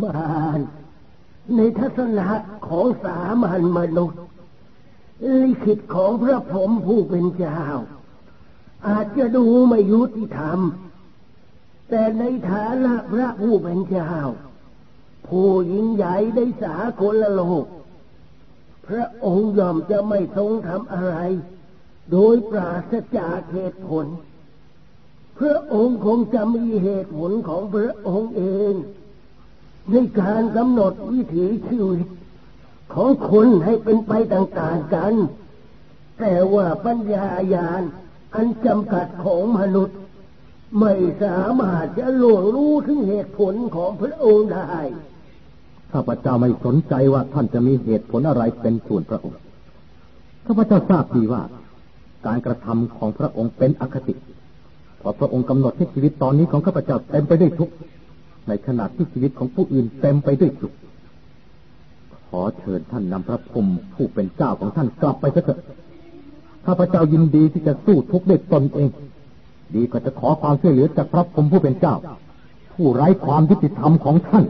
มานในทัศนะของสามัญมนุษย์ ลิขิตของพระพรหมผู้เป็นเจ้า อาจจะดูไม่ยุติธรรม แต่ในฐานะพระผู้เป็นเจ้า ผู้ยิ่งใหญ่ได้สากลโลก พระองค์ยอมจะไม่ทรงทำอะไร โดยปราศจากเหตุผล พระองค์คงจะมีเหตุผลของพระองค์เอง ในการกำหนดวิถีชีวิตของคนให้เป็นไปต่างๆกัน แต่ว่าปัญญาญาณอันจำกัดของมนุษย์ ไม่สามารถจะล่วงรู้ถึงเหตุผลของพระองค์ได้ข้าพเจ้าไม่สนใจว่าท่านจะมีเหตุผลอะไรเป็นส่วนพระองค์ข้าพเจ้าทราบดีว่า การกระทำของพระองค์เป็นอคติเพราะพระองค์กำหนดให้ชีวิตตอนนี้ของข้าพเจ้าเต็มไปด้วยทุกข์ ในขณะที่ชีวิตของผู้อื่นเต็มไปด้วยสุข ขอเชิญท่านนำพระพรมผู้เป็นเจ้าของท่านกลับไปเถิดข้าพเจ้ายินดีที่จะสู้ทุกข์ด้วยตนเอง ดีกว่าจะขอความช่วยเหลือจากพระพรมผู้เป็นเจ้า ผู้ไร้ความยุติธรรมของท่าน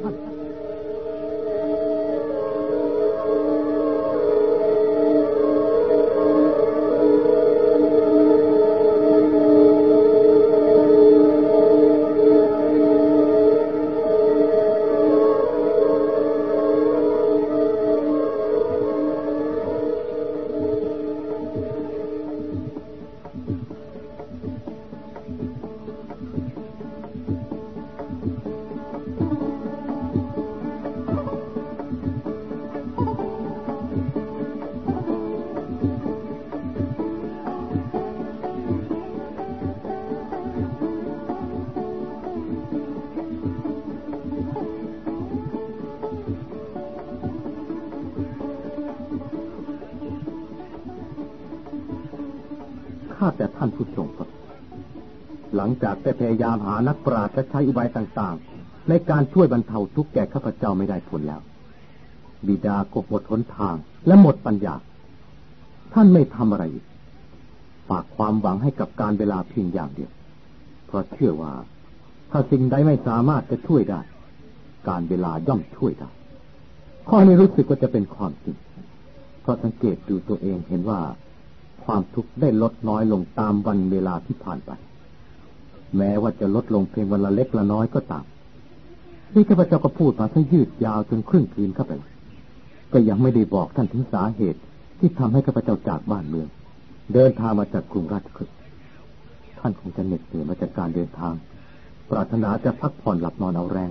ท่านผู้ทรงพระหลังจากได้พยายามหานักปราชญ์และใช้อุบายต่างๆ ในการช่วยบรรเทาทุกข์แก่ข้าพเจ้าไม่ได้ผลแล้ว บิดาก็หมดหนทางและหมดปัญญา ท่านไม่ทำอะไรฝากความหวังให้กับการเวลาเพียงอย่างเดียว เพราะเชื่อว่า ถ้าสิ่งใดไม่สามารถจะช่วยได้ การเวลาย่อมช่วยได้ ข้อนี้รู้สึกว่าจะเป็นความจริงเพราะสังเกตดูตัวเองเห็นว่า ความทุกข์ได้ลดน้อยลงตามวันเวลาที่ผ่านไป แม้ว่าจะลดลงเพียงวันละเล็กละน้อยก็ตามนี่ข้าพเจ้าก็พูดมาทั้งยืดยาวจนครึ่งคืนเข้าไปก็ยังไม่ได้บอกท่านถึงสาเหตุที่ทำให้ข้าพเจ้าจากบ้านเมือง เดินทางมาจากกรุงราชคฤห์ท่านคงจะเหน็ดเหนื่อยมาจากการเดินทาง ปรารถนาจะพักผ่อนหลับนอนเอาแรง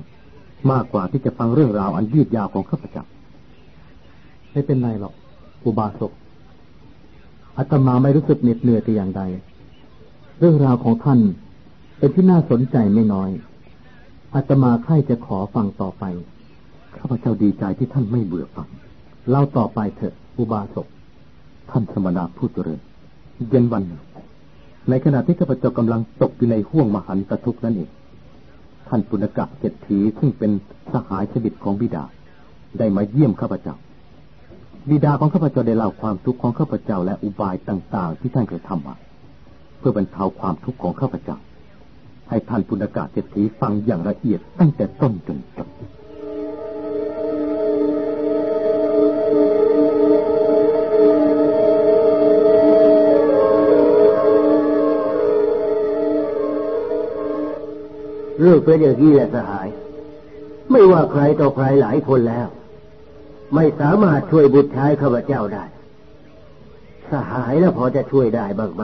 มากกว่าที่จะฟังเรื่องราวอันยืดยาวของข้าพเจ้าไม่เป็นไรหรอกอุบาสก อาตมาไม่รู้สึกเหน็ดเหนื่อยแต่อย่างใด เรื่องราวของท่านเป็นที่น่าสนใจไม่น้อยอาตมาใคร่จะขอฟังต่อไป ข้าพเจ้าดีใจที่ท่านไม่เบื่อฟัง เล่าต่อไปเถอะอุบาสก ท่านสมณะผู้เจริญเย็นวันในขณะที่ข้าพเจ้ากำลังตกอยู่ในห่วงมหันตทุกข์นั่นเอง ท่านปุณกะเจตถีซึ่งเป็นสหายสนิทของบิดา ได้มาเยี่ยมข้าพเจ้า บิดาของข้าพเจ้าได้เล่าความทุกข์ของข้าพเจ้าและอุบายต่าง ๆ ที่ท่านเคยทำมาเพื่อบรรเทาความทุกข์ของข้าพเจ้า ให้ท่านปุณกาเศรษฐีฟังอย่างละเอียดตั้งแต่ต้นจนจบเรื่องเป็นอย่างนี้แหละสหาย ไม่ว่าใครต่อใครหลายคนแล้ว ไม่สามารถช่วยบุตรชายข้าพเจ้าได้ สหายแล้วพอจะช่วยได้บ้างไหม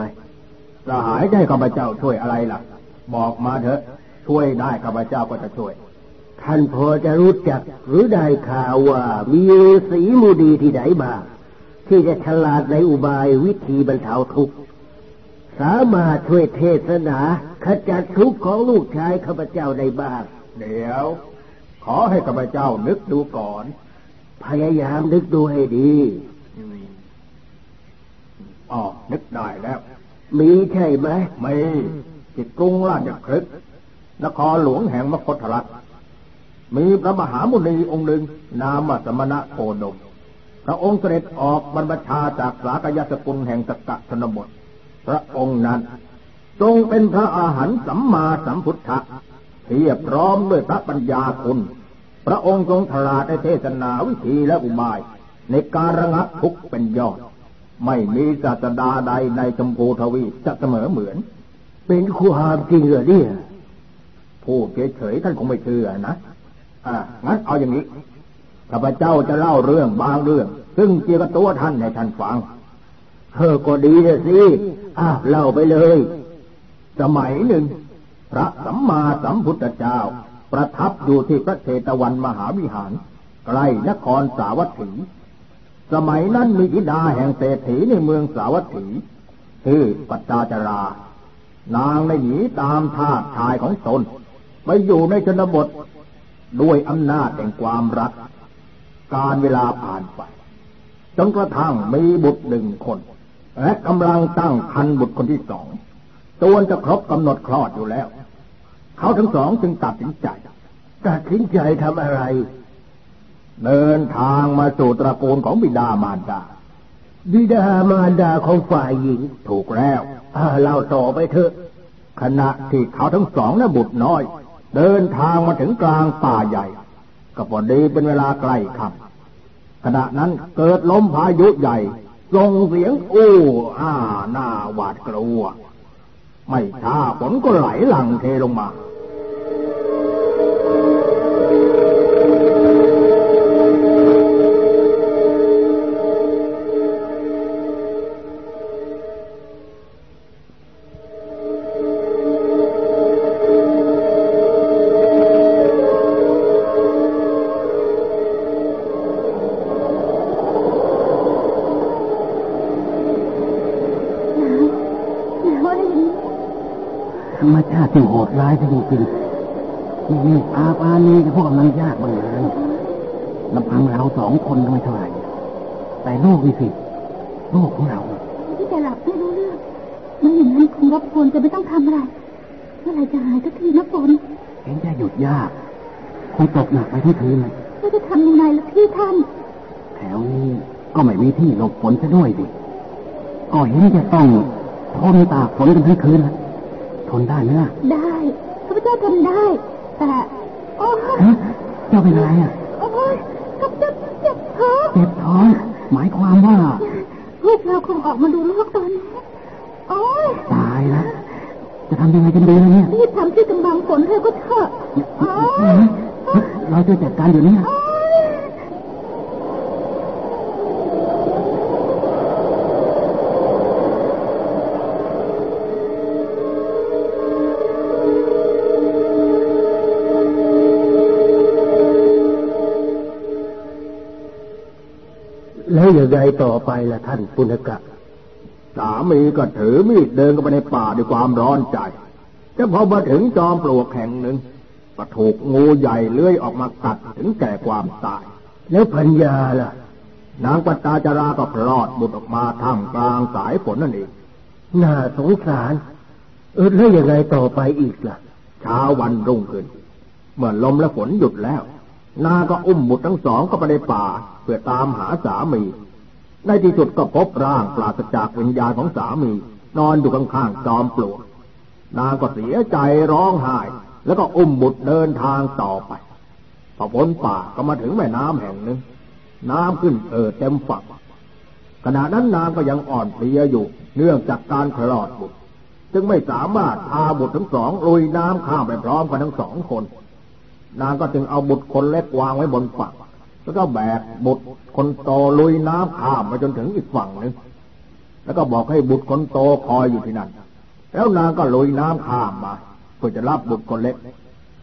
สหายได้ข้าพเจ้าช่วยอะไรล่ะ บอกมาเถอะ ช่วยได้ข้าพเจ้าก็จะช่วย ท่านพอจะรู้จักหรือได้ข่าวว่ามีสีมูดีที่ไหนบ้างที่จะฉลาดในอุบายวิธีบรรเทาทุกข์สามารถช่วยเทศนาขจัดทุกข์ของลูกชายข้าพเจ้าได้บ้าง เดี๋ยว ขอให้ข้าพเจ้านึกดูก่อน พยายามนึกดูให้ดีอ๋อนึกได้แล้ว มีใช่ไหมมีจิตกรุงราชครึกนครหลวงแห่งมคธรัฐมีพระมหามุนีองค์หนึ่ง นามสมณะโคดมพระองค์เสด็จออกบรรพชาจากสากยสกุลแห่งสกะชนบท พระองค์นั้นทรงเป็นพระอาหารสัมมาสัมพุทธะเพียบพร้อมด้วยพระปัญญาคุณ พระองค์ทรงฉลาดในเทศนาวิธีและอุบาย ในการระงับทุกข์เป็นยอด ไม่มีศาสดาใดในชมพูทวีจะเสมอเหมือน เป็นความจริงเหรอเนี่ยพูดเฉยๆท่านคงไม่เชื่อนะอ่างั้นเอาอย่างนี้ข้าพเจ้าจะเล่าเรื่องบางเรื่อง ซึ่งเกี่ยวกับตัวท่านให้ท่านฟังเธอก็ดีนะสิอ้าเล่าไปเลย สมัยหนึ่ง พระสัมมาสัมพุทธเจ้า ประทับอยู่ที่พระเชตวันมหาวิหาร ใกล้นครสาวัตถี สมัยนั้นมีธิดาแห่งเศรษฐีในเมืองสาวัตถีชื่อปัตตาจารา นางได้หนีตามทาสชายของตนไปอยู่ในชนบทด้วยอำนาจแห่งความรัก การเวลาผ่านไปจนกระทั่งมีบุตรหนึ่งคน และกำลังตั้งคันบุตรคนที่สองตัวจะครบกำหนดคลอดอยู่แล้ว เขาทั้งสองจึงตัดสินใจตัดสินใจทำอะไร เดินทางมาสู่ตระกูลของบิดามารดา บิดามารดาของฝ่ายหญิงถูกแล้วอ่าเล่าต่อไปเถอะ ขณะที่เขาทั้งสองและบุตรน้อย เดินทางมาถึงกลางป่าใหญ่ ก็พอดีเป็นเวลาใกล้ค่ำขณะนั้นเกิดลมพายุใหญ่ส่งเสียงอู้อ้าหน้าหวาดกลัว ไม่ช้าฝนก็ไหลหลั่งเทลงมา ชาติที่โหดร้ายจริงๆไม่มีอาปานีกับพวกกำลังยากบางงานลำพังเราสองคนก็ไม่เท่าไหร่แต่โลกนี่สิโลกของเราที่จะหลับไม่รู้เรื่อง มันอย่างนั้นคงรบกวนจะไม่ต้องทำอะไรเมื่อไหรจะหายสักทีนะฝนเห็นจะหยุดยากคงตกหนักไปที่พื้นเลยแล้วจะทำยังไงล่ะพี่ท่านแถวนี้ก็ไม่มีที่หลบฝนซะด้วยดิก็เห็นจะต้องทนตากฝนกันทั้งคืนละ ทนได้ไหมล่ะ ได้ข้าพเจ้าทำได้ แต่โอ้ยฮะเจ้าเป็นอะไรอะโอ้ยข้าพเจ้าเจ็บท้องเจ็บท้องหมายความว่าพวกเราคงออกมาดูโลกตอนนี้โอ้ยตายแล้วจะทำยังไงกันดีล่ะเนี่ยรีบทำที่กำบังฝนเธอก็เถอะโอ้ยเราจะจัดการอยู่เนี่ ยโอ้ยแล้วยังไงต่อไปล่ะท่านปุณกะ สามีก็ถือมีดเดินเข้าไปในป่าด้วยความร้อนใจแต่พอมาถึงจอมปลวกแห่งหนึ่งก็ถูกงูใหญ่เลื้อยออกมากัดถึงแก่ความตาย แล้วพัญญาล่ะ นางปัตตาจาราก็คลอดบุตรออกมาท่ามกลางสายฝนนั่นเอง น่าสงสาร เออแล้วยังไงต่อไปอีกล่ะ เช้าวันรุ่งขึ้น เมื่อลมและฝนหยุดแล้ว นางก็อุ้มบุตรทั้งสองเข้าไปในป่า เพื่อตามหาสามี ในที่สุดก็พบร่างปราศจากวิญญาณของสามี นอนอยู่ข้างๆจอมปลวกนางก็เสียใจร้องไห้ แล้วก็อุ้มบุตรเดินทางต่อไปพอพ้นป่าก็มาถึงแม่น้ำแห่งหนึ่ง น้ำขึ้นเอ่อเต็มฝั่งขณะนั้นนางก็ยังอ่อนเพลียอยู่ เนื่องจากการคลอดบุตร จึงไม่สามารถพาบุตรทั้งสองลุยน้ำข้ามไปพร้อมกันทั้งสองคน นางก็จึงเอาบุตรคนเล็กวางไว้บนฝั่ง แล้วก็แบกบุตรคนโตลุยน้ำข้ามไปจนถึงอีกฝั่งหนึ่งแล้วก็บอกให้บุตรคนโตคอยอยู่ที่นั่น แล้วนางก็ลุยน้ำข้ามมาเพื่อจะรับบุตรคนเล็ก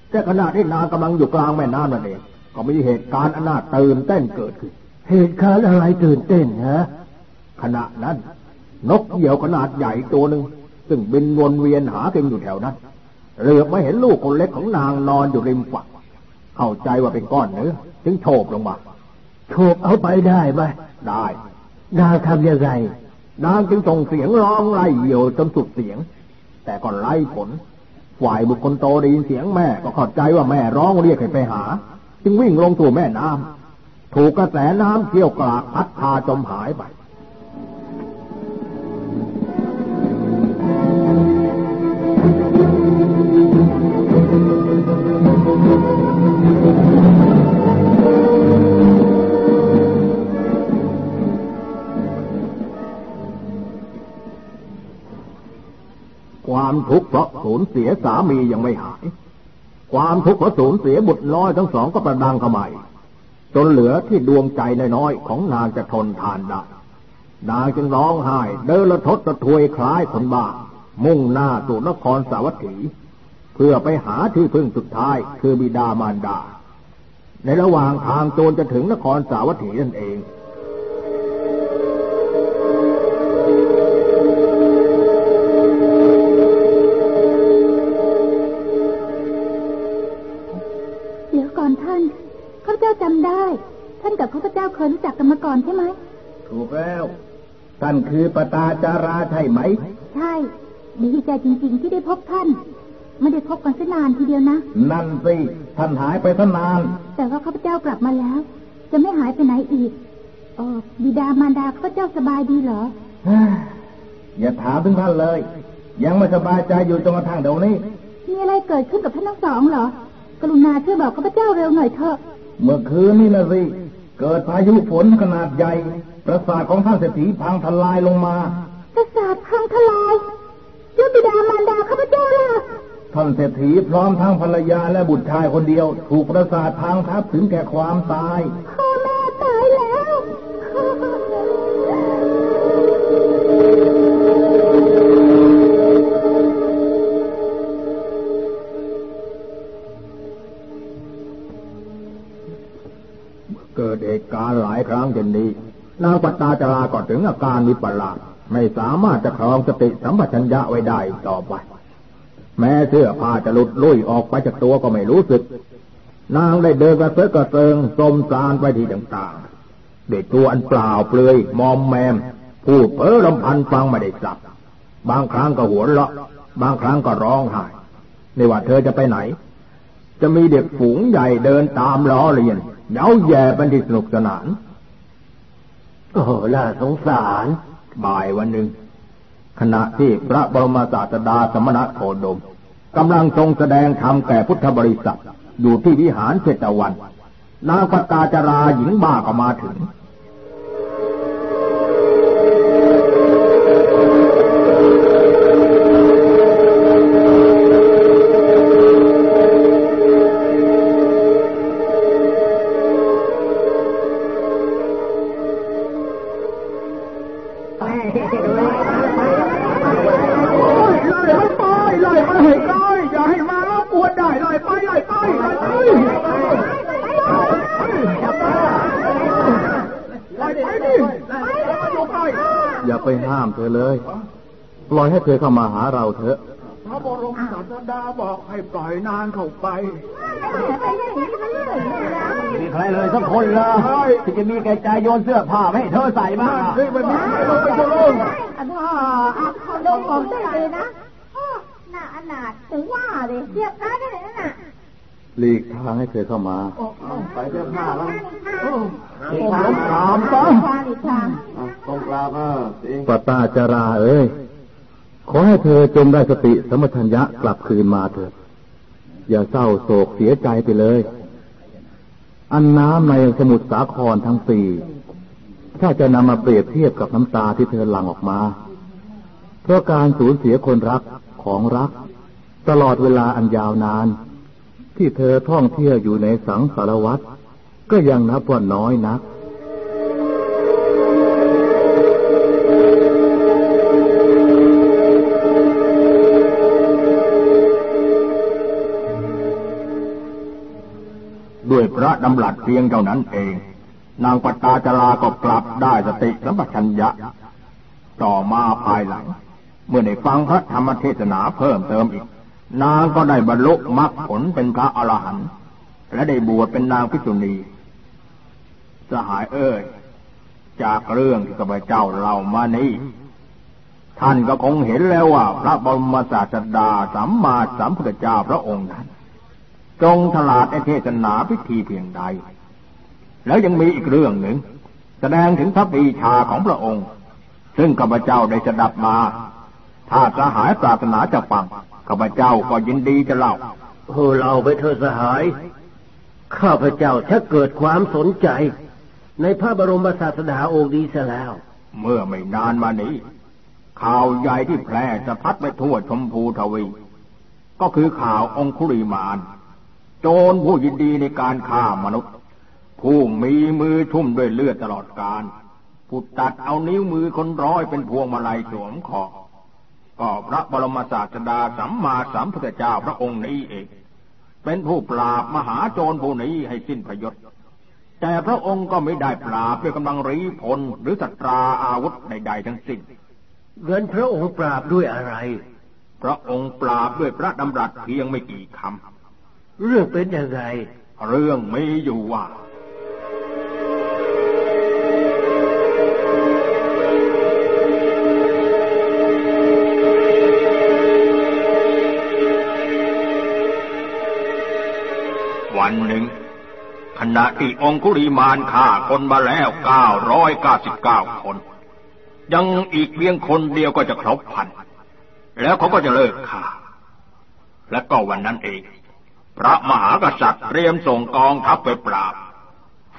แต่ขณะที่นางกำลังอยู่กลางแม่น้ำนั่นเองก็มีเหตุการณ์อันน่าตื่นเต้นเกิดขึ้น เหตุการณ์อะไรตื่นเต้นฮะขณะนั้น นกเหยี่ยวขนาดใหญ่ตัวหนึ่งซึ่งบินวนเวียนหากินอยู่แถวนั้นเหลือบมาเห็นลูกคนเล็กของนางนอนอยู่ริมฝั่งเข้าใจว่าเป็นก้อนเนื้อ จึงโฉบลงมาโฉบเอาไปได้ไหมได้นางทำยังไงนางจึงส่งเสียงร้องไล่เหยี่ยวจนสุดเสียง แต่ก็ไล่ผล ฝ่ายบุคคลโตได้ยินเสียงแม่ก็เข้าใจว่าแม่ร้องเรียกให้ไปหา จึงวิ่งลงสู่แม่น้ำถูกกระแสน้ำเชี่ยวกรากพัดพาจมหายไป ทุกข์เพราะสูญเสียสามียังไม่หาย ความทุกข์เพราะสูญเสียบุตรน้อยทั้งสองก็ประดังเข้ามาจนเหลือที่ดวงใจน้อยๆของนางจะทนทานได้นางจึงร้องไห้ เดินละทศระทวยคล้ายคนบ้า มุ่งหน้าสู่นครสาวัตถี เพื่อไปหาที่พึ่งสุดท้ายคือบิดามารดา ในระหว่างทางโจรจะถึงนครสาวัตถีนั่นเอง จ้าจำได้ ท่านกับข้าพเจ้าเคยรู้จักกันมาก่อนใช่ไหม ถูกแล้ว ท่านคือปตาจาราใช่ไหม ใช่ ดีใจจริงๆที่ได้พบท่าน ไม่ได้พบกันสนานทีเดียวนะ นั่นสิ ท่านหายไปสนาน แต่ว่าข้าพเจ้ากลับมาแล้ว จะไม่หายไปไหนอีกเออบิดามารดาข้าพเจ้าสบายดีเหรอ อย่าถามถึงท่านเลย ยังไม่สบายใจอยู่จนกระทั่งเดี๋ยวนี้ มีอะไรเกิดขึ้นกับท่านทั้งสองเหรอ กรุณาช่วยบอกข้าพเจ้าเร็วหน่อยเถอะ เมื่อคืนนี่นะสิเกิดพายุฝนขนาดใหญ่ ประสาทของท่านเศรษฐีพังทลายลงมาประสาทพังทลายแล้วบิดามารดาข้าพเจ้าล่ะท่านเศรษฐีพร้อมทั้งภรรยาและบุตรชายคนเดียว ถูกประสาทพังทับถึงแก่ความตายารณ์หลายครั้งเช่นนี้นางปัตตาจราก็ถึงอาการวิปลาสไม่สามารถจะครองสติสัมปชัญญะไว้ได้ต่อไป แม้เสื้อผ้าจะหลุดลุ่ยออกไปจากตัวก็ไม่รู้สึก นางได้เดินกระเซาะกระเซิงสมสารไปที่ต่างๆเด้วยตัวอันเปล่าเปลือยมอมแมม พูดเพ้อลำพันฟังไม่ได้สับบางครั้งก็หัวเราะ บางครั้งก็ร้องไห้ไม่ว่าเธอจะไปไหน จะมีเด็กฝูงใหญ่เดินตามล้อเลียนเย้าแย่เป็นที่สนุกสนาน โอ้โหน่าสงสาร บ่ายวันหนึ่ง ขณะที่พระบรมศาสดาสมณะโคดมกำลังทรงแสดงธรรมแก่พุทธบริษัทอยู่ที่วิหารเชตวัน นางปตาจราหญิงบ้าก็มาถึง อเลย ปล่อยให้เธอเข้ามาหาเราเถอะพระบรมศาสดาบอกให้ปล่อยนานเข้าไปมีใครเลยสักคนเหรอที่จะมีแก่ใจโยนเสื้อผ้าให้เธอใส่บ้างนี่มันมีใครลงไปจะลงอะพ่ออะพ่อดมผมได้เลยนะพ่อหน้าอนาถถึงว่าเลยเรียบร้อยได้เลยนั่นน่ะหลีกทางให้เธอเข้ามาใส่เสื้อผ้าแล้วอีกทางถามซะทางอีกทางตรงกลางอะสิ ปตาจาราเอ้ย ขอให้เธอจงได้สติสมชัญญะกลับคืนมาเถิด อย่าเศร้าโศกเสียใจไปเลย อันน้ำในสมุทรสาครทั้งปีถ้าจะนำมาเปรียบเทียบกับน้ำตาที่เธอหลั่งออกมา เพราะการสูญเสียคนรักของรัก ตลอดเวลาอันยาวนาน ที่เธอท่องเที่ยวอยู่ในสังสารวัตรก็ยังนับว่าน้อยนัก ระดำรัสเพียงเท่านั้นเอง นางปตาจาราก็กลับได้สติสัมปชัญญะ ต่อมาภายหลัง เมื่อได้ฟังพระธรรมเทศนาเพิ่มเติมอีก นางก็ได้บรรลุมรรคผลเป็นพระอรหันต์และได้บวชเป็นนางพิจุณีสหายเอ้ยจากเรื่องที่ข้าพเจ้าเล่ามานี้ท่านก็คงเห็นแล้วว่า พระบรมศาสดาสัมมาสัมพุทธเจ้าพระองค์นั้น จงฉลาดในเทศนาพิธีเพียงใด แล้วยังมีอีกเรื่องหนึ่ง แสดงถึงพระปรีชาของพระองค์ ซึ่งข้าพเจ้าได้สดับมา ถ้าสหายปรารถนาจะฟังข้าพเจ้าก็ยินดีจะเล่าโอ้เราไปเธอสหาย ข้าพเจ้าถ้าเกิดความสนใจ ในพระบรมศาสดาองค์ดีซะแล้ว เมื่อไม่นานมานี้ ข่าวใหญ่ที่แพร่สะพัดไปทั่วชมพูทวี ก็คือข่าวองคุริมาน โจรผู้ยินดีในการฆ่ามนุษย์ ผู้มีมือทุ่มด้วยเลือดตลอดกาลผู้ตัดเอานิ้วมือคนร้อยเป็นพวงมาลัยสวมคอก็พระบรมศาสดาสัมมาสัมพุทธเจ้าพระองค์นี้เอง เป็นผู้ปราบมหาโจรผู้นี้ให้สิ้นพยศแต่พระองค์ก็ไม่ได้ปราบด้วยกำลังรีพลหรือสัตราอาวุธใดๆทั้งสิ้นเงินพระองค์ปราบด้วยอะไร พระองค์ปราบด้วยพระดำรัสเพียงไม่กี่คำ เรื่องเป็นยังไงเรื่องมีอยู่ว่าวันหนึ่งขณะที่องคุริมานฆ่าคนมาแล้วเก้าร้อยเก้าสิบเก้าคน ยังอีกเพียงคนเดียวก็จะครบพัน แล้วเขาก็จะเลิกฆ่า และก็วันนั้นเอง พระมหากษัตริย์เตรียมส่งกองทัพไปปราบ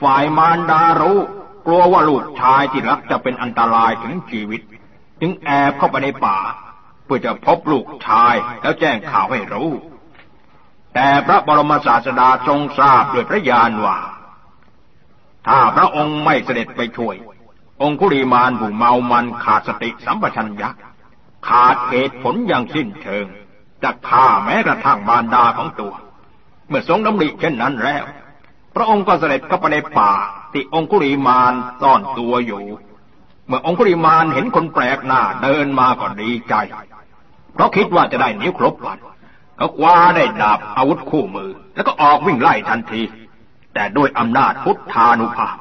ฝ่ายมารดารู้กลัวว่าลูกชายที่รักจะเป็นอันตรายถึงชีวิต จึงแอบเข้าไปในป่า เพื่อจะพบลูกชายแล้วแจ้งข่าวให้รู้ แต่พระบรมศาสดาทรงทราบด้วยพระญาณว่า ถ้าพระองค์ไม่เสด็จไปช่วย องคุริมานผู้เมามันขาดสติสัมปชัญญะขาดเหตุผลอย่างสิ้นเชิงจะฆ่าแม้กระทั่งมารดาของตัว เมื่อทรงดำริเช่นนั้นแล้ว พระองค์ก็เสด็จเข้าไปในป่าที่องคุริมานซ่อนตัวอยู่ เมื่อองคุริมานเห็นคนแปลกหน้าเดินมาก็ดีใจ เพราะคิดว่าจะได้นิ้วครบวันก็คว้าได้ดาบอาวุธคู่มือ แล้วก็ออกวิ่งไล่ทันที แต่ด้วยอำนาจพุทธานุภาพ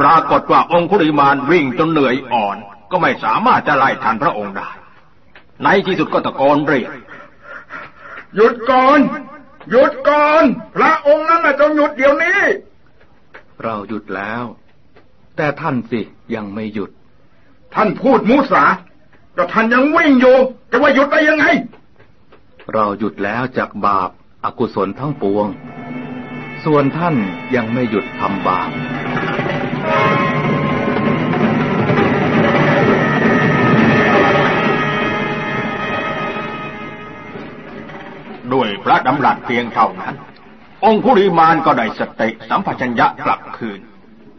ปรากฏว่าองคุริมานวิ่งจนเหนื่อยอ่อน ก็ไม่สามารถจะไล่ทันพระองค์ได้ ในที่สุดก็ตะโกนเรียกหยุดก่อน หยุดก่อน พระองค์นั้นจงหยุดเดี๋ยวนี้ เราหยุดแล้ว แต่ท่านสิยังไม่หยุด ท่านพูดมุสาก็ท่านยังวิ่งอยู่จะว่าหยุดได้ยังไง เราหยุดแล้วจากบาปอากุศลทั้งปวง ส่วนท่านยังไม่หยุดทำบาป ด้วยพระดำรัสเพียงเท่านั้น องคุริมานก็ได้สติสัมปชัญญะกลับคืน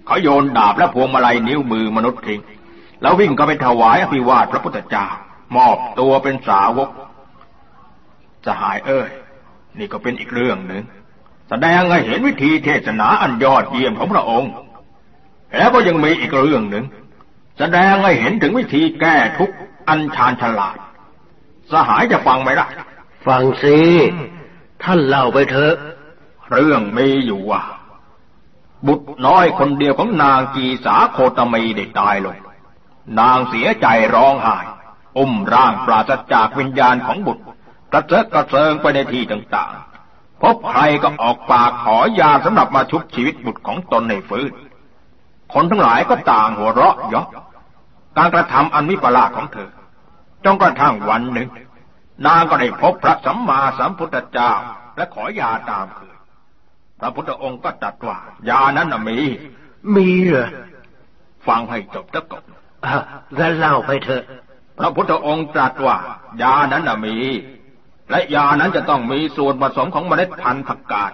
เขาโยนดาบและพวงมาลัยนิ้วมือมนุษย์ทิ้งแล้ววิ่งก็ไปถวายอภิวาทพระพุทธเจ้ามอบตัวเป็นสาวกสหายเอ้ย นี่ก็เป็นอีกเรื่องหนึ่งแสดงให้เห็นวิธีเทศนาอันยอดเยี่ยมของพระองค์ แล้วก็ยังมีอีกเรื่องหนึ่งแสดงให้เห็นถึงวิธีแก้ทุกอันชาญฉลาด สหายจะฟังไหมล่ะ ฟังสิท่านเล่าไปเถอะ เรื่องมีอยู่ว่า บุตรน้อยคนเดียวของนางกีสาโคตมีได้ตายลง นางเสียใจร้องไห้อุ้มร่างปราศจากวิญญาณของบุตร กระเจิดกระเจิงไปในที่ต่างๆ พบใครก็ออกปากขอยาสำหรับมาชุบชีวิตบุตรของตนในฟื้น คนทั้งหลายก็ต่างหัวเราะเยาะการกระทำอันมิประหลาดของเธอจนกระทั่งวันหนึ่ง นางก็ได้พบพระสัมมาสัมพุทธเจ้า และขอยาตามเคยพระพุทธองค์ก็ตรัสว่ายานั้นมี มีเหรอฟังให้จบแล้วก็แล้วเล่าไปเถอะ พระพุทธองค์ตรัสว่ายานั้นมี และยานั้นจะต้องมีส่วนผสมของเมล็ดพันธุ์ผักกาด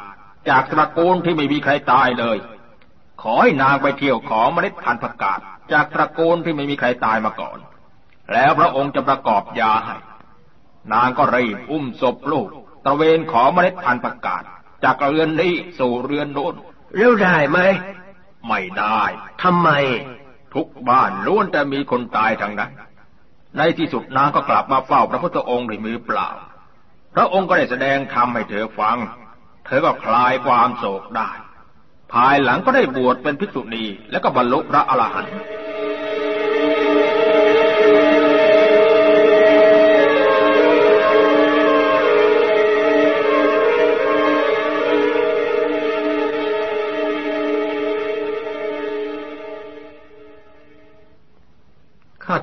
จากตระกูลที่ไม่มีใครตายเลย ขอให้นางไปเที่ยวขอเมล็ดพันธุ์ผักกาดจากตระกูลที่ไม่มีใครตายมาก่อน แล้วพระองค์จะประกอบยาให้ นางก็รีบอุ้มศพลูก ตระเวนขอเมล็ดพันธุ์ผักกาดจากเรือนนี้สู่เรือนโน้นเร็วได้ไหม ไม่ได้ทำไม ทุกบ้านล้วนแต่มีคนตายทั้งนั้น ในที่สุดนางก็กลับมาเฝ้าพระพุทธองค์ด้วยมือเปล่า พระองค์ก็ได้แสดงธรรมให้เธอฟัง เธอก็คลายความโศกได้ ภายหลังก็ได้บวชเป็นภิกษุณีและก็บรรลุพระอรหันต์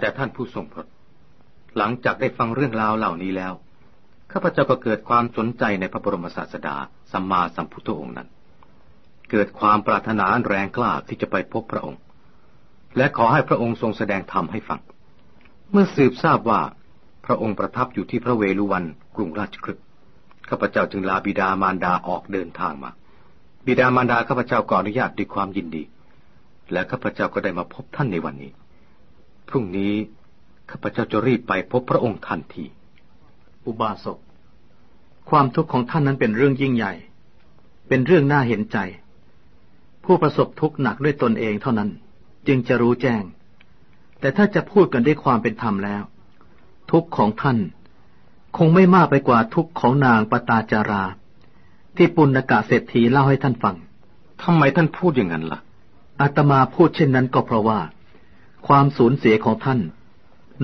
แต่ท่านผู้ทรงพระหลังจากได้ฟังเรื่องราวเหล่านี้แล้ว ข้าพเจ้าก็เกิดความสนใจในพระบรมศาสดาสัมมาสัมพุทธองค์นั้น เกิดความปรารถนาแรงกล้าที่จะไปพบพระองค์ และขอให้พระองค์ทรงแสดงธรรมให้ฟัง เมื่อสืบทราบว่าพระองค์ประทับอยู่ที่พระเวฬุวันกรุงราชคฤห์ข้าพเจ้าจึงลาบิดามารดาออกเดินทางมา บิดามารดาข้าพเจ้าก็อนุญาตด้วยความยินดี และข้าพเจ้าก็ได้มาพบท่านในวันนี้ พรุ่งนี้ข้าพเจ้าจะรีบไปพบพระองค์ทันที อุบาสก ความทุกข์ของท่านนั้นเป็นเรื่องยิ่งใหญ่ เป็นเรื่องน่าเห็นใจ ผู้ประสบทุกข์หนักด้วยตนเองเท่านั้น จึงจะรู้แจ้ง แต่ถ้าจะพูดกันด้วยความเป็นธรรมแล้ว ทุกข์ของท่าน คงไม่มากไปกว่าทุกข์ของนางปตาจารา ที่ปุณกะเศรษฐีเล่าให้ท่านฟังทำไมท่านพูดอย่างนั้นล่ะอาตมาพูดเช่นนั้นก็เพราะว่า ความสูญเสียของท่าน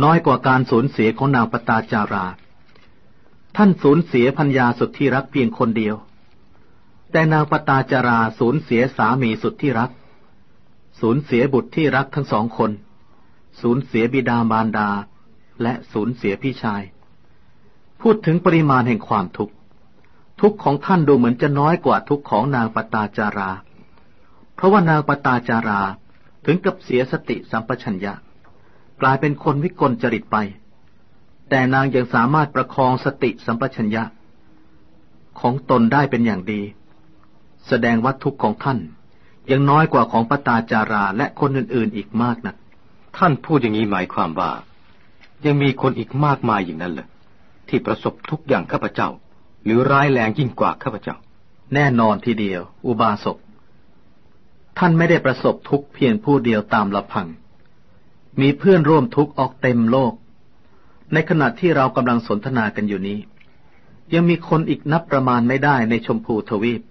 น้อยกว่าการสูญเสียของนางปตาจารา ท่านสูญเสียพัญญาสุดที่รักเพียงคนเดียว แต่นางปตาจาราสูญเสียสามีสุดที่รัก สูญเสียบุตรที่รักทั้งสองคน สูญเสียบิดามารดา และสูญเสียพี่ชาย พูดถึงปริมาณแห่งความทุกข์ ทุกข์ของท่านดูเหมือนจะน้อยกว่าทุกข์ของนางปตาจารา เพราะว่านางปตาจารา ถึงกับเสียสติสัมปชัญญะ กลายเป็นคนวิกลจริตไป แต่นางยังสามารถประคองสติสัมปชัญญะ ของตนได้เป็นอย่างดี แสดงว่าทุกข์ของท่านยังน้อยกว่าของปตาจาราและคนอื่นๆอีกมากนะักท่านพูดอย่างนี้หมายความว่า ยังมีคนอีกมากมายอย่างนั้นเลยที่ประสบทุกอย่างข้าพเจ้า หรือร้ายแรงยิ่งกว่าข้าพเจ้า แน่นอนทีเดียว อุบาสก ท่านไม่ได้ประสบทุกข์เพียงผู้เดียวตามลำพัง มีเพื่อนร่วมทุกข์ออกเต็มโลก ในขณะที่เรากำลังสนทนากันอยู่นี้ ยังมีคนอีกนับประมาณไม่ได้ในชมพูทวีป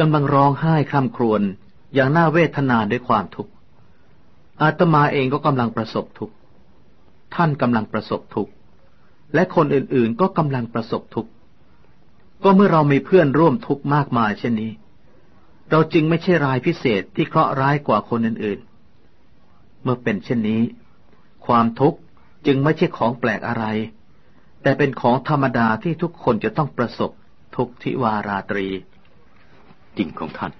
กำลังร้องไห้คร่ำครวญอย่างน่าเวทนาด้วยความทุกข์ อาตมาเองก็กำลังประสบทุกข์ ท่านกำลังประสบทุกข์ และคนอื่นๆก็กำลังประสบทุกข์ ก็เมื่อเรามีเพื่อนร่วมทุกข์มากมายเช่นนี้ เราจึงไม่ใช่รายพิเศษที่เคราะห์ร้ายกว่าคนอื่นๆ เมื่อเป็นเช่นนี้ ความทุกข์จึงไม่ใช่ของแปลกอะไร แต่เป็นของธรรมดาที่ทุกคนจะต้องประสบทุกทิวาราตรี จริงของท่าน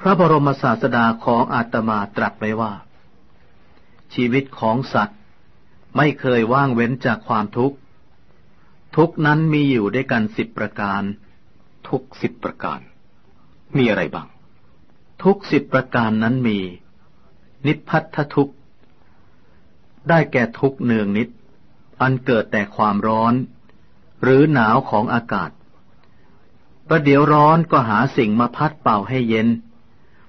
พระบรมศาสดาของอาตมาตรัสไว้ว่า ชีวิตของสัตว์ ไม่เคยว่างเว้นจากความทุกข์ ทุกนั้นมีอยู่ด้วยกันสิบประการ ทุกสิบประการ มีอะไรบ้าง ทุกสิบประการนั้นมี นิพพัทธทุกข์ได้แก่ทุกเนืองนิด อันเกิดแต่ความร้อน หรือหนาวของอากาศ ประเดี๋ยวร้อนก็หาสิ่งมาพัดเป่าให้เย็น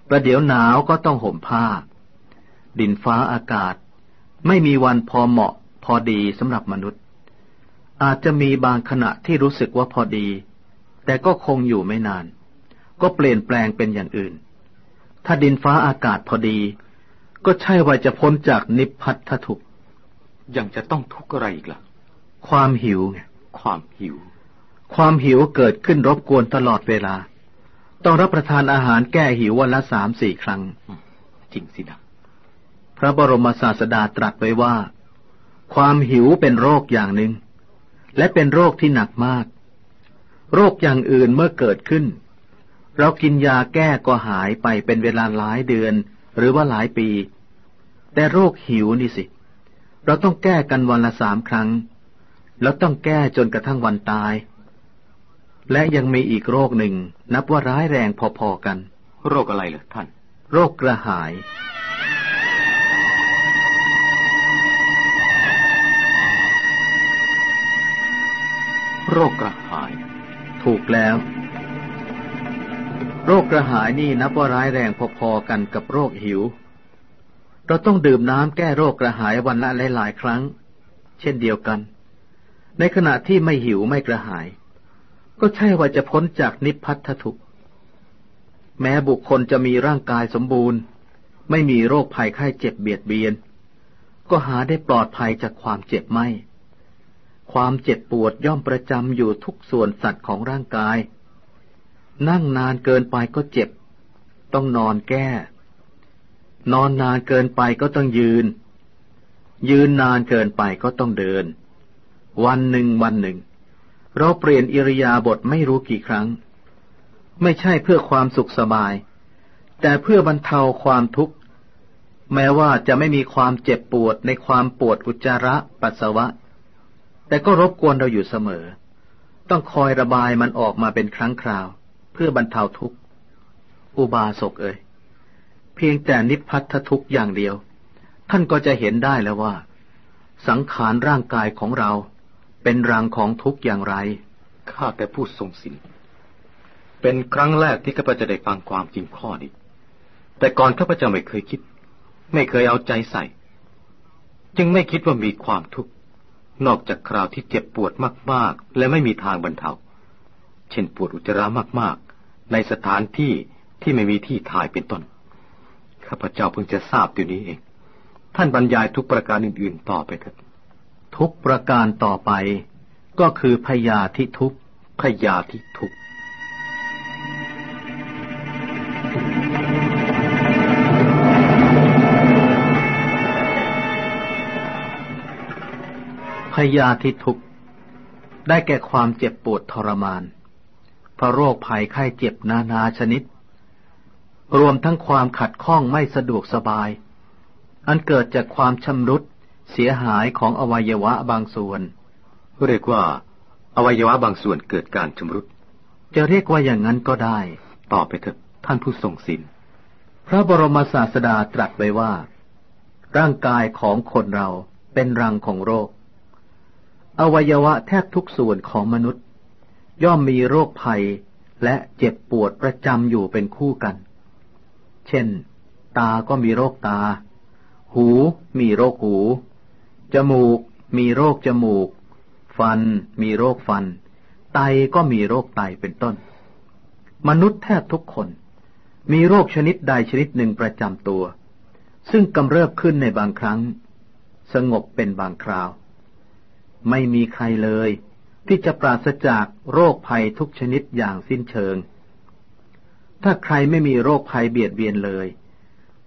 ประเดี๋ยวหนาวก็ต้องห่มผ้า ดินฟ้าอากาศ ไม่มีวันพอเหมาะพอดีสำหรับมนุษย์ อาจจะมีบางขณะที่รู้สึกว่าพอดี แต่ก็คงอยู่ไม่นาน ก็เปลี่ยนแปลงเป็นอย่างอื่น ถ้าดินฟ้าอากาศพอดี ก็ใช่ว่าจะพ้นจากนิพพัทธทุกข์ยังจะต้องทุกข์อะไรอีกล่ะ ความหิวไงความหิว ความหิวเกิดขึ้นรบกวนตลอดเวลา ต้องรับประทานอาหารแก้หิววันละสามสี่ครั้ง จริงสินะพระบรมศาสดาตรัสไว้ว่า ความหิวเป็นโรคอย่างหนึ่งและเป็นโรคที่หนักมาก โรคอย่างอื่นเมื่อเกิดขึ้น เรากินยาแก้ก็หายไปเป็นเวลาหลายเดือน หรือว่าหลายปี แต่โรคหิวนี่สิ เราต้องแก้กันวันละสามครั้ง แล้วต้องแก้จนกระทั่งวันตาย และยังมีอีกโรคหนึ่ง นับว่าร้ายแรงพอๆกัน โรคอะไรเหรอท่าน โรคกระหายโรคกระหาย ถูกแล้ว โรคกระหายนี่นับว่าร้ายแรงพอๆกันกับโรคหิว เราต้องดื่มน้ำแก้โรคกระหายวันละหลายๆครั้ง เช่นเดียวกัน ในขณะที่ไม่หิวไม่กระหาย ก็ใช่ว่าจะพ้นจากนิพพัทธทุกแม้บุคคลจะมีร่างกายสมบูรณ์ ไม่มีโรคภัยไข้เจ็บเบียดเบียน ก็หาได้ปลอดภัยจากความเจ็บไม่ ความเจ็บปวดย่อมประจำอยู่ทุกส่วนสัตว์ของร่างกาย นั่งนานเกินไปก็เจ็บ ต้องนอนแก้ นอนนานเกินไปก็ต้องยืน ยืนนานเกินไปก็ต้องเดิน วันหนึ่งวันหนึ่ง เราเปลี่ยนอิริยาบถไม่รู้กี่ครั้ง ไม่ใช่เพื่อความสุขสบาย แต่เพื่อบรรเทาความทุกข์ แม้ว่าจะไม่มีความเจ็บปวดในความปวดอุจจาระปัสสาวะ แต่ก็รบกวนเราอยู่เสมอ ต้องคอยระบายมันออกมาเป็นครั้งคราว พื่อบรรเทาทุกข์ อุบาสกเอ่ยเพียงแต่นิพพัทธทุกข์อย่างเดียว ท่านก็จะเห็นได้แล้วว่า สังขารร่างกายของเราเป็นรังของทุกข์อย่างไร ข้าแต่ผู้ทรงศีลเป็นครั้งแรกที่ข้าพเจ้าได้ฟังความจริงข้อนี้ แต่ก่อนข้าพเจ้าไม่เคยคิด ไม่เคยเอาใจใส่ จึงไม่คิดว่ามีความทุกข์ นอกจากคราวที่เจ็บปวดมาก ๆ และไม่มีทางบรรเทา เช่นปวดอุจจาระมาก ในสถานที่ที่ไม่มีที่ถ่ายเป็นต้น ข้าพเจ้าเพิ่งจะทราบตัวนี้เอง ท่านบรรยายทุกประการอื่น ๆ ต่อไปเถิดทุกประการต่อไป ก็คือพยาธิทุกพยาธิทุกพยาธิทุกได้แก่ความเจ็บปวดทรมาน พราะโรคภัยไข้เจ็บนานาชนิด รวมทั้งความขัดข้องไม่สะดวกสบาย อันเกิดจากความชำรุดเสียหายของอวัยวะบางส่วน เรียกว่า อวัยวะบางส่วนเกิดการชำรุด จะเรียกว่าอย่างนั้นก็ได้ ต่อไปเถิดท่านผู้ทรงศีลพระบรมศาสดาตรัสไว้ว่า ร่างกายของคนเราเป็นรังของโรค อวัยวะแทบทุกส่วนของมนุษย์ ย่อมมีโรคภัยและเจ็บปวดประจำอยู่เป็นคู่กัน เช่น ตาก็มีโรคตา หูมีโรคหู จมูกมีโรคจมูก ฟันมีโรคฟัน ไตก็มีโรคไตเป็นต้น มนุษย์แทบทุกคน มีโรคชนิดใดชนิดหนึ่งประจำตัว ซึ่งกำเริบขึ้นในบางครั้ง สงบเป็นบางคราว ไม่มีใครเลย ที่จะปราศจากโรคภัยทุกชนิดอย่างสิ้นเชิง ถ้าใครไม่มีโรคภัยเบียดเบียนเลย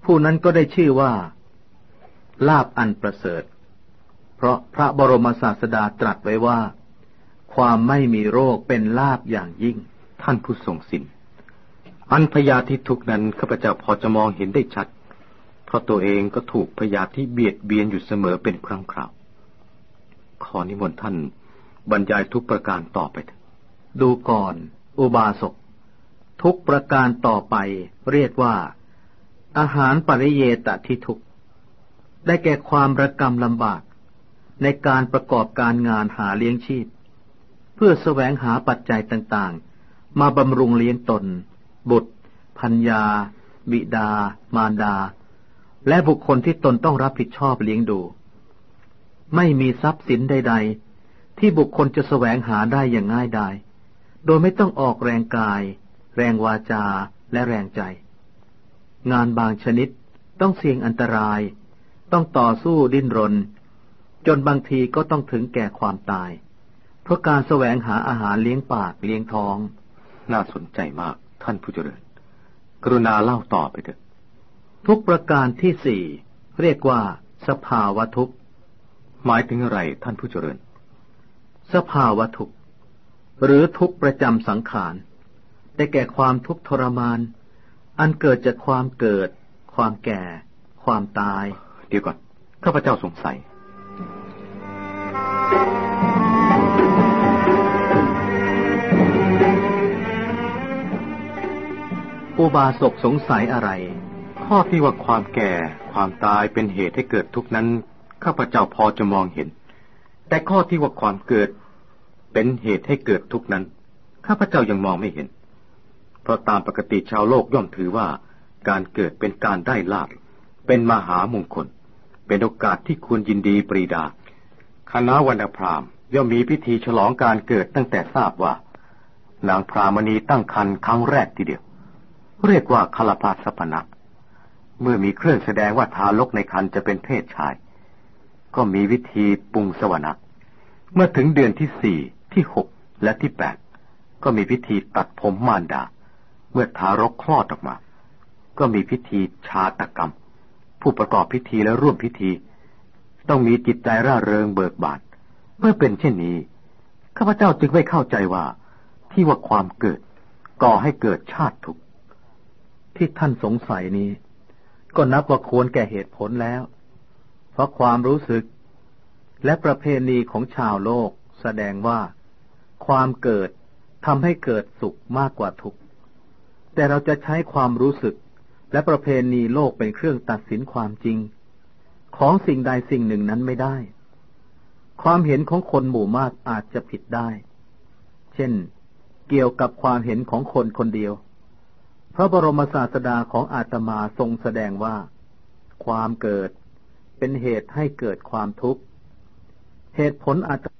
ผู้นั้นก็ได้ชื่อว่า ลาบอันประเสริฐ เพราะพระบรมศาสดาตรัสไว้ว่า ความไม่มีโรคเป็นลาบอย่างยิ่ง ท่านผู้ทรงศีลอันพยาธิทุกนั้นข้าพเจ้าพอจะมองเห็นได้ชัด เพราะตัวเองก็ถูกพยาธิเบียดเบียนอยู่เสมอเป็นครั้งคราว ขอนิมนต์ท่าน บรรยายทุกประการต่อไป ดูก่อน อุบาสก ทุกประการต่อไป เรียกว่า อาหารปริเยตทิทุกได้แก่ความระกรรมลำบาก ในการประกอบการงานหาเลี้ยงชีพ เพื่อแสวงหาปัจจัยต่างๆ มาบำรุงเลี้ยงตน บุตรพัญญา บิดา มารดา และบุคคลที่ตนต้องรับผิดชอบเลี้ยงดู ไม่มีทรัพย์สินใด ๆ ที่บุคคลจะแสวงหาได้อย่างง่ายดายโดยไม่ต้องออกแรงกาย แรงวาจาและแรงใจ งานบางชนิดต้องเสี่ยงอันตราย ต้องต่อสู้ดิ้นรน จนบางทีก็ต้องถึงแก่ความตาย เพราะการแสวงหาอาหารเลี้ยงปากเลี้ยงท้อง น่าสนใจมากท่านผู้เจริญ กรุณาเล่าต่อไปเถิดทุกประการที่สี่เรียกว่า สภาวะทุกข์ หมายถึงอะไรท่านผู้เจริญ สภาวะทุกข์ หรือทุกข์ประจำสังขารได้แก่ความทุกข์ทรมาน อันเกิดจากความเกิด ความแก่ ความตาย เดี๋ยวก่อนข้าพเจ้าสงสัย อุบาสกสงสัยอะไร ข้อที่ว่าความแก่ ความตายเป็นเหตุให้เกิดทุกข์นั้น ข้าพเจ้าพอจะมองเห็น แต่ข้อที่ว่าความเกิด เป็นเหตุให้เกิดทุกนั้น ข้าพเจ้ายังมองไม่เห็น เพราะตามปกติชาวโลกย่อมถือว่า การเกิดเป็นการได้ลาภเป็นมหามงคล เป็นโอกาสที่ควรยินดีปรีดา คณะวรรณพราหมณ์ย่อมมีพิธีฉลองการเกิดตั้งแต่ทราบว่า นางพรามณีตั้งครรภ์ครั้งแรกทีเดียว เรียกว่าคลพาสปนะเมื่อมีเครื่องแสดงว่าทารกในครรภ์จะเป็นเพศชาย ก็มีวิธีปรุงสวนะเมื่อถึงเดือนที่สี่ ที่หกและที่แปดก็มีพิธีตัดผมมารดา เมื่อทารกคลอดออกมา ก็มีพิธีชาตกรรม ผู้ประกอบพิธีและร่วมพิธี ต้องมีจิตใจร่าเริงเบิกบานเมื่อเป็นเช่นนี้ข้าพเจ้าจึงไม่เข้าใจว่า ที่ว่าความเกิด ก่อให้เกิดชาติทุกข์ที่ท่านสงสัยนี้ ก็นับว่าควรแก่เหตุผลแล้ว เพราะความรู้สึก และประเพณีของชาวโลกแสดงว่า ความเกิดทำให้เกิดสุขมากกว่าทุกข์ แต่เราจะใช้ความรู้สึกและประเพณีโลกเป็นเครื่องตัดสินความจริง ของสิ่งใดสิ่งหนึ่งนั้นไม่ได้ ความเห็นของคนหมู่มากอาจจะผิดได้ เช่น เกี่ยวกับความเห็นของคนคนเดียว พระบรมศาสดาของอาตมาทรงแสดงว่า ความเกิดเป็นเหตุให้เกิดความทุกข์ เหตุผลอาจจะ